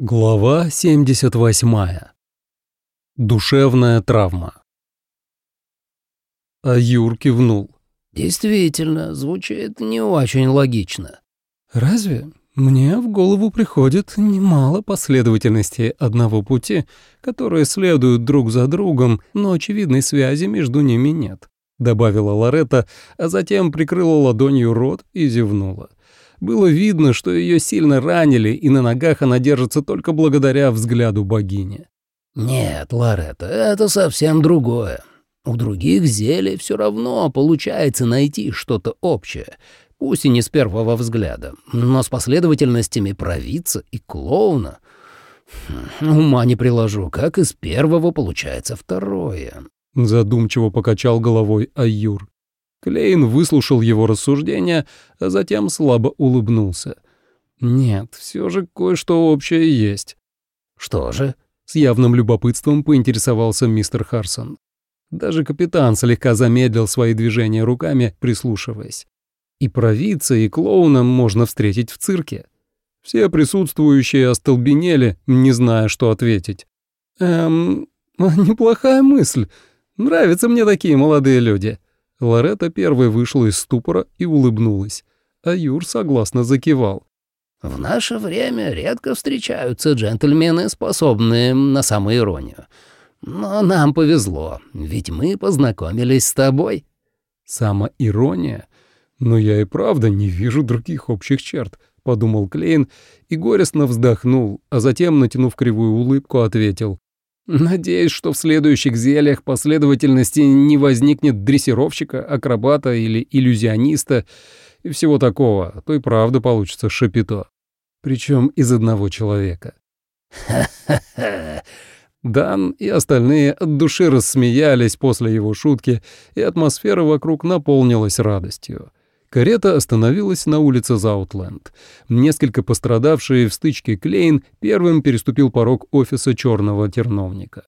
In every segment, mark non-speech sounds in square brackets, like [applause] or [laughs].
Глава 78. Душевная травма. А Юр кивнул. «Действительно, звучит не очень логично». «Разве? Мне в голову приходит немало последовательностей одного пути, которые следуют друг за другом, но очевидной связи между ними нет», — добавила Лоретта, а затем прикрыла ладонью рот и зевнула. Было видно, что ее сильно ранили, и на ногах она держится только благодаря взгляду богини. «Нет, Лоретта, это совсем другое. У других зелий все равно получается найти что-то общее, пусть и не с первого взгляда, но с последовательностями провидца и клоуна. Хм, ума не приложу, как из первого получается второе». Задумчиво покачал головой Аюр. Клейн выслушал его рассуждения, а затем слабо улыбнулся. «Нет, все же кое-что общее есть». «Что же?» — с явным любопытством поинтересовался мистер Харсон. Даже капитан слегка замедлил свои движения руками, прислушиваясь. И провидца, и клоуна можно встретить в цирке. Все присутствующие остолбенели, не зная, что ответить. «Эм, [laughs] неплохая мысль. Нравятся мне такие молодые люди». Лоретта первой вышла из ступора и улыбнулась, а Юр согласно закивал. «В наше время редко встречаются джентльмены, способные на самоиронию. Но нам повезло, ведь мы познакомились с тобой». «Самоирония? Но я и правда не вижу других общих черт», — подумал Клейн и горестно вздохнул, а затем, натянув кривую улыбку, ответил. Надеюсь, что в следующих зельях последовательности не возникнет дрессировщика, акробата или иллюзиониста и всего такого, а то и правда получится шапито. Причем из одного человека. «Ха-ха-ха!» [laughs] Дан и остальные от души рассмеялись после его шутки, и атмосфера вокруг наполнилась радостью. Карета остановилась на улице Заутленд. Несколько пострадавшие в стычке Клейн первым переступил порог офиса черного терновника.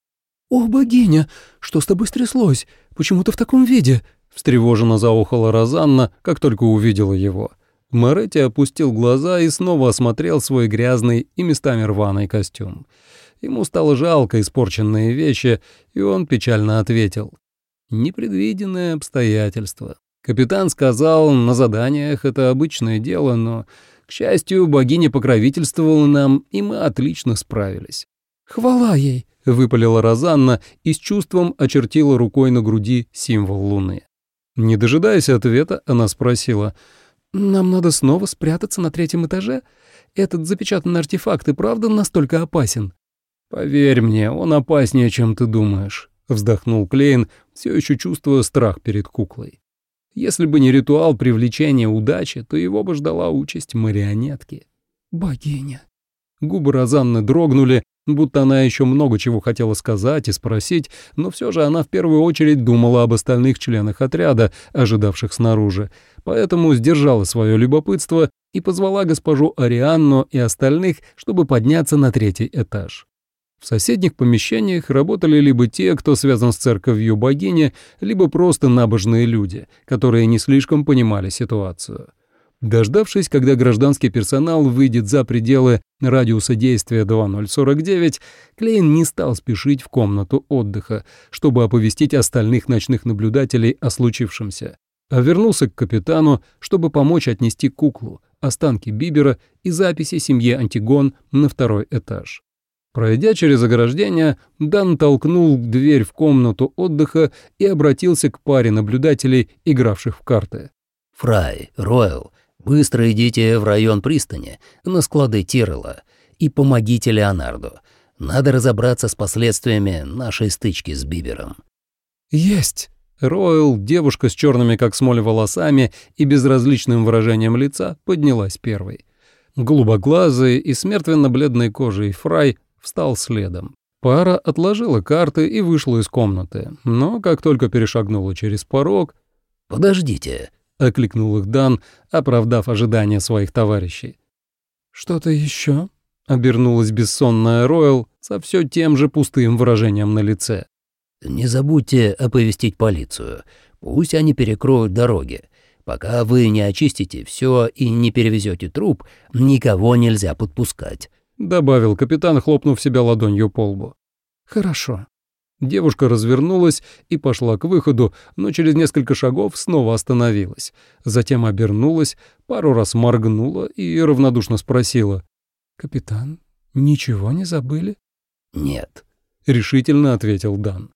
«О, богиня, что с тобой стряслось? Почему ты в таком виде?» Встревоженно заохала Розанна, как только увидела его. Моретти опустил глаза и снова осмотрел свой грязный и местами рваный костюм. Ему стало жалко испорченные вещи, и он печально ответил. «Непредвиденное обстоятельство». Капитан сказал, на заданиях это обычное дело, но, к счастью, богиня покровительствовала нам, и мы отлично справились. «Хвала ей!» — выпалила Розанна и с чувством очертила рукой на груди символ луны. Не дожидаясь ответа, она спросила, «Нам надо снова спрятаться на третьем этаже? Этот запечатанный артефакт и правда настолько опасен?» «Поверь мне, он опаснее, чем ты думаешь», — вздохнул Клейн, все еще чувствуя страх перед куклой. Если бы не ритуал привлечения удачи, то его бы ждала участь марионетки. «Богиня». Губы Розанны дрогнули, будто она еще много чего хотела сказать и спросить, но все же она в первую очередь думала об остальных членах отряда, ожидавших снаружи, поэтому сдержала свое любопытство и позвала госпожу Арианну и остальных, чтобы подняться на третий этаж. В соседних помещениях работали либо те, кто связан с церковью богини, либо просто набожные люди, которые не слишком понимали ситуацию. Дождавшись, когда гражданский персонал выйдет за пределы радиуса действия 2049, Клейн не стал спешить в комнату отдыха, чтобы оповестить остальных ночных наблюдателей о случившемся, а вернулся к капитану, чтобы помочь отнести куклу, останки Бибера и записи семьи Антигон на второй этаж. Пройдя через ограждение, Дан толкнул дверь в комнату отдыха и обратился к паре наблюдателей, игравших в карты. «Фрай, Ройл, быстро идите в район пристани, на склады Тиррелла, и помогите Леонарду. Надо разобраться с последствиями нашей стычки с Бибером». «Есть!» Ройл, девушка с черными как смоль волосами и безразличным выражением лица, поднялась первой. Голубоглазый и смертвенно-бледной кожей Фрай встал следом. Пара отложила карты и вышла из комнаты, но как только перешагнула через порог... «Подождите», — окликнул их Дан, оправдав ожидания своих товарищей. «Что-то еще?» — обернулась бессонная Ройл со все тем же пустым выражением на лице. «Не забудьте оповестить полицию. Пусть они перекроют дороги. Пока вы не очистите все и не перевезете труп, никого нельзя подпускать. Добавил капитан, хлопнув себя ладонью по лбу. «Хорошо». Девушка развернулась и пошла к выходу, но через несколько шагов снова остановилась. Затем обернулась, пару раз моргнула и равнодушно спросила. «Капитан, ничего не забыли?» «Нет», — решительно ответил Дан.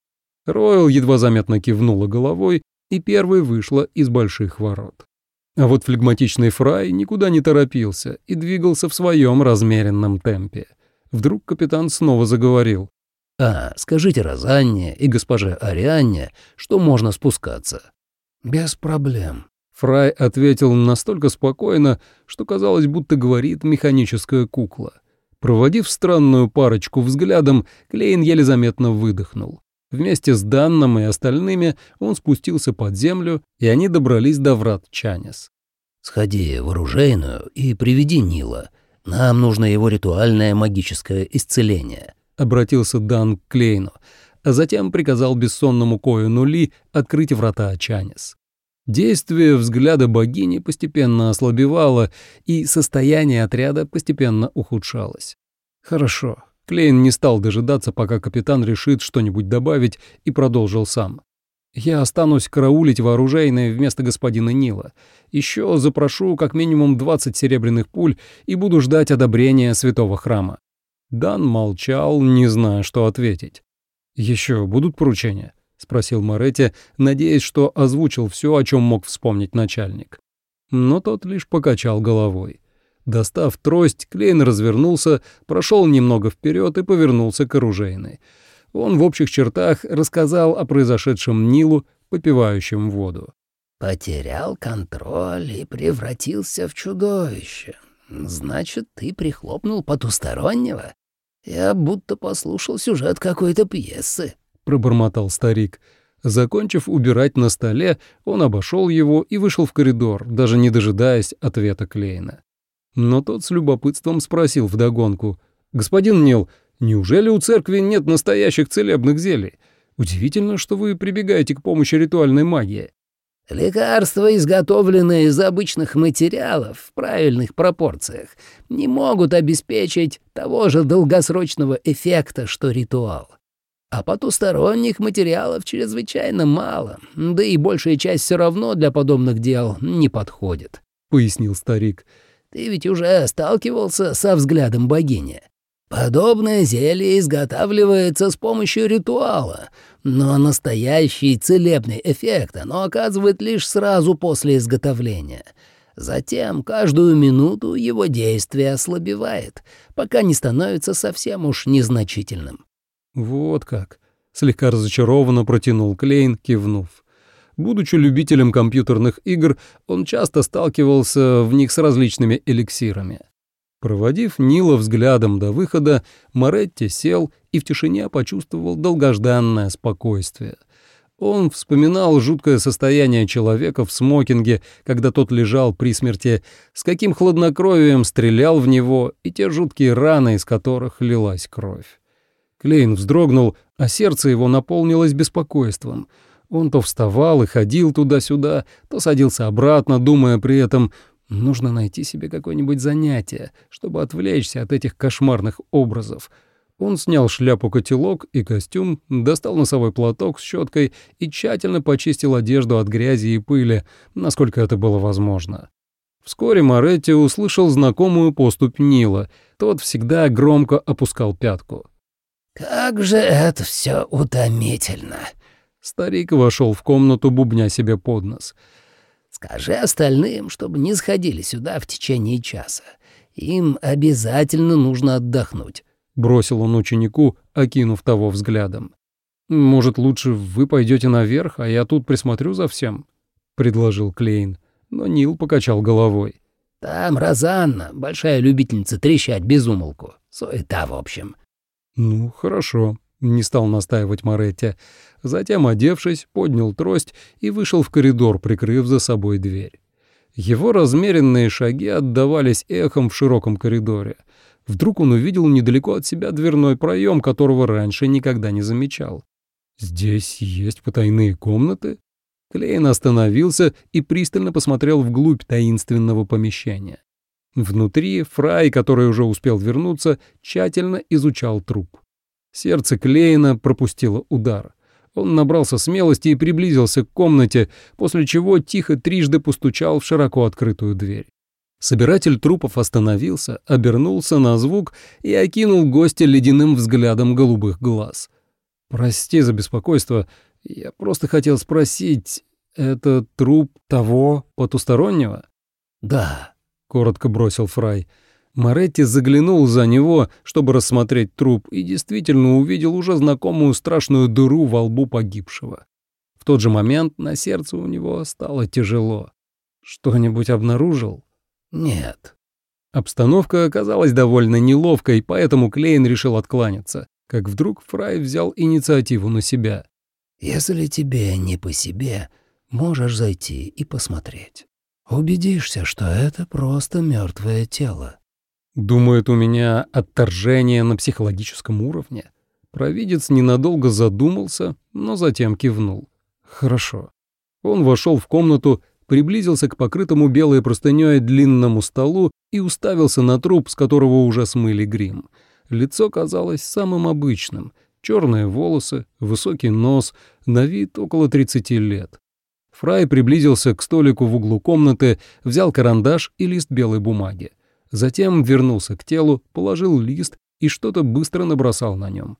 Ройл едва заметно кивнула головой и первой вышла из больших ворот. А вот флегматичный Фрай никуда не торопился и двигался в своем размеренном темпе. Вдруг капитан снова заговорил. «А, скажите Розанне и госпоже Арианне, что можно спускаться». «Без проблем». Фрай ответил настолько спокойно, что казалось, будто говорит механическая кукла. Проводив странную парочку взглядом, Клейн еле заметно выдохнул. Вместе с Данном и остальными он спустился под землю, и они добрались до врат Чанис. «Сходи в оружейную и приведи Нила. Нам нужно его ритуальное магическое исцеление», — обратился Дан к Клейну, а затем приказал бессонному Коину Ли открыть врата Чанис. Действие взгляда богини постепенно ослабевало, и состояние отряда постепенно ухудшалось. «Хорошо». Клейн не стал дожидаться, пока капитан решит что-нибудь добавить, и продолжил сам. «Я останусь караулить вооружейной вместо господина Нила. Еще запрошу как минимум 20 серебряных пуль и буду ждать одобрения святого храма». Дан молчал, не зная, что ответить. «Еще будут поручения?» — спросил Моретти, надеясь, что озвучил все, о чем мог вспомнить начальник. Но тот лишь покачал головой. Достав трость, Клейн развернулся, прошел немного вперед и повернулся к оружейной. Он в общих чертах рассказал о произошедшем Нилу, попивающем воду. «Потерял контроль и превратился в чудовище. Значит, ты прихлопнул потустороннего? Я будто послушал сюжет какой-то пьесы», — пробормотал старик. Закончив убирать на столе, он обошел его и вышел в коридор, даже не дожидаясь ответа Клейна. Но тот с любопытством спросил вдогонку. «Господин Нил, неужели у церкви нет настоящих целебных зелий? Удивительно, что вы прибегаете к помощи ритуальной магии». Лекарства, изготовленные из обычных материалов в правильных пропорциях, не могут обеспечить того же долгосрочного эффекта, что ритуал. А потусторонних материалов чрезвычайно мало, да и большая часть все равно для подобных дел не подходит», — пояснил старик. «Ты ведь уже сталкивался со взглядом богини. Подобное зелье изготавливается с помощью ритуала, но настоящий целебный эффект оно оказывает лишь сразу после изготовления. Затем каждую минуту его действие ослабевает, пока не становится совсем уж незначительным. «Вот как», — слегка разочарованно протянул Клейн, кивнув. Будучи любителем компьютерных игр, он часто сталкивался в них с различными эликсирами. Проводив Нила взглядом до выхода, Моретти сел и в тишине почувствовал долгожданное спокойствие. Он вспоминал жуткое состояние человека в смокинге, когда тот лежал при смерти, с каким хладнокровием стрелял в него и те жуткие раны, из которых лилась кровь. Клейн вздрогнул, а сердце его наполнилось беспокойством. Он то вставал и ходил туда-сюда, то садился обратно, думая при этом — Нужно найти себе какое-нибудь занятие, чтобы отвлечься от этих кошмарных образов. Он снял шляпу-котелок и костюм, достал носовой платок с щеткой и тщательно почистил одежду от грязи и пыли, насколько это было возможно. Вскоре Моретти услышал знакомую поступь Нила. Тот всегда громко опускал пятку. «Как же это все утомительно!» Старик вошел в комнату, бубня себе под нос — Скажи остальным, чтобы не сходили сюда в течение часа. Им обязательно нужно отдохнуть», — бросил он ученику, окинув того взглядом. «Может, лучше вы пойдете наверх, а я тут присмотрю за всем?» — предложил Клейн, но Нил покачал головой. «Там Розанна, большая любительница трещать без умолку. Суета, в общем». «Ну, хорошо», — не стал настаивать Моретти. Затем, одевшись, поднял трость и вышел в коридор, прикрыв за собой дверь. Его размеренные шаги отдавались эхом в широком коридоре. Вдруг он увидел недалеко от себя дверной проем, которого раньше никогда не замечал. «Здесь есть потайные комнаты?» Клейн остановился и пристально посмотрел вглубь таинственного помещения. Внутри Фрай, который уже успел вернуться, тщательно изучал труп. Сердце Клейна пропустило удар. Он набрался смелости и приблизился к комнате, после чего тихо трижды постучал в широко открытую дверь. Собиратель трупов остановился, обернулся на звук и окинул гостя ледяным взглядом голубых глаз. «Прости за беспокойство. Я просто хотел спросить, это труп того потустороннего?» «Да», — коротко бросил Фрай. Моретти заглянул за него, чтобы рассмотреть труп, и действительно увидел уже знакомую страшную дыру во лбу погибшего. В тот же момент на сердце у него стало тяжело. «Что-нибудь обнаружил?» «Нет». Обстановка оказалась довольно неловкой, поэтому Клейн решил откланяться, как вдруг Фрай взял инициативу на себя. «Если тебе не по себе, можешь зайти и посмотреть. Убедишься, что это просто мертвое тело». Думает, у меня отторжение на психологическом уровне. Провидец ненадолго задумался, но затем кивнул. Хорошо. Он вошел в комнату, приблизился к покрытому белой простынёй длинному столу и уставился на труп, с которого уже смыли грим. Лицо казалось самым обычным. Черные волосы, высокий нос, на вид около 30 лет. Фрай приблизился к столику в углу комнаты, взял карандаш и лист белой бумаги. Затем вернулся к телу, положил лист и что-то быстро набросал на нем.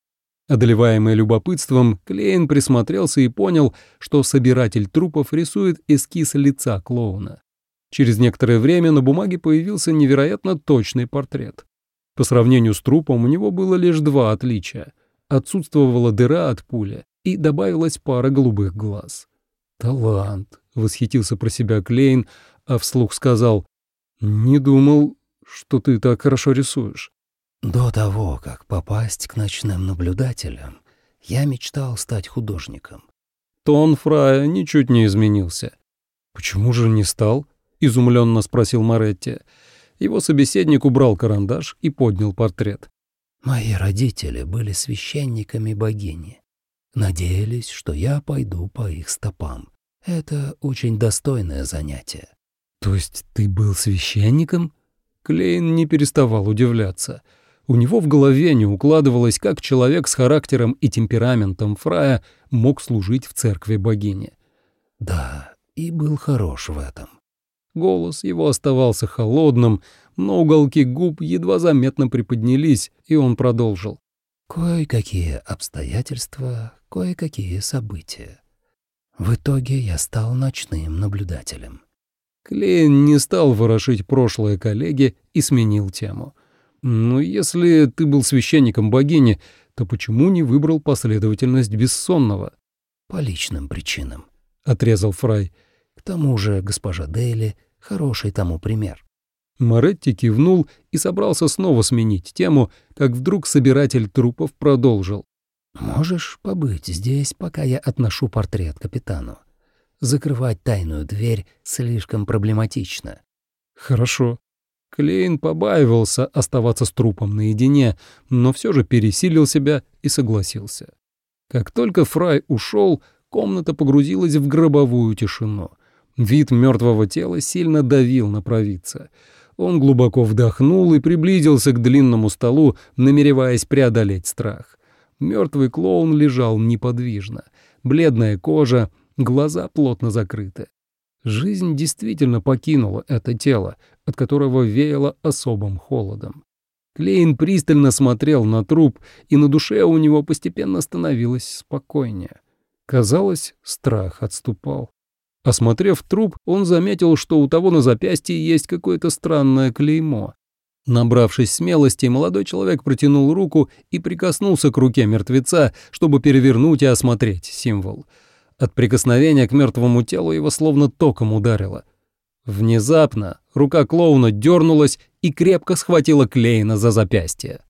Одолеваемый любопытством, Клейн присмотрелся и понял, что собиратель трупов рисует эскиз лица клоуна. Через некоторое время на бумаге появился невероятно точный портрет. По сравнению с трупом у него было лишь два отличия. Отсутствовала дыра от пули и добавилась пара голубых глаз. «Талант», — восхитился про себя Клейн, а вслух сказал, «Не думал, что ты так хорошо рисуешь». До того, как попасть к ночным наблюдателям, я мечтал стать художником. Тон Фрая ничуть не изменился. «Почему же не стал?» — изумленно спросил Моретти. Его собеседник убрал карандаш и поднял портрет. «Мои родители были священниками богини. Надеялись, что я пойду по их стопам. Это очень достойное занятие». «То есть ты был священником?» Клейн не переставал удивляться — у него в голове не укладывалось, как человек с характером и темпераментом Фрая мог служить в церкви богини. Да, и был хорош в этом. Голос его оставался холодным, но уголки губ едва заметно приподнялись, и он продолжил. Кое-какие обстоятельства, кое-какие события. В итоге я стал ночным наблюдателем. Клейн не стал ворошить прошлое коллеги и сменил тему — но если ты был священником богини, то почему не выбрал последовательность бессонного? По личным причинам, отрезал Фрай. К тому же госпожа Дейли хороший тому пример. Моретти кивнул и собрался снова сменить тему, как вдруг собиратель трупов продолжил. «Можешь побыть здесь, пока я отношу портрет капитану. Закрывать тайную дверь слишком проблематично». «Хорошо», Клейн побаивался оставаться с трупом наедине, но все же пересилил себя и согласился. Как только Фрай ушел, комната погрузилась в гробовую тишину. Вид мертвого тела сильно давил на провидца. Он глубоко вдохнул и приблизился к длинному столу, намереваясь преодолеть страх. Мертвый клоун лежал неподвижно. Бледная кожа, глаза плотно закрыты. Жизнь действительно покинула это тело, от которого веяло особым холодом. Клейн пристально смотрел на труп, и на душе у него постепенно становилось спокойнее. Казалось, страх отступал. Осмотрев труп, он заметил, что у того на запястье есть какое-то странное клеймо. Набравшись смелости, молодой человек протянул руку и прикоснулся к руке мертвеца, чтобы перевернуть и осмотреть символ — от прикосновения к мертвому телу его словно током ударило. Внезапно рука клоуна дернулась и крепко схватила Клейна за запястье.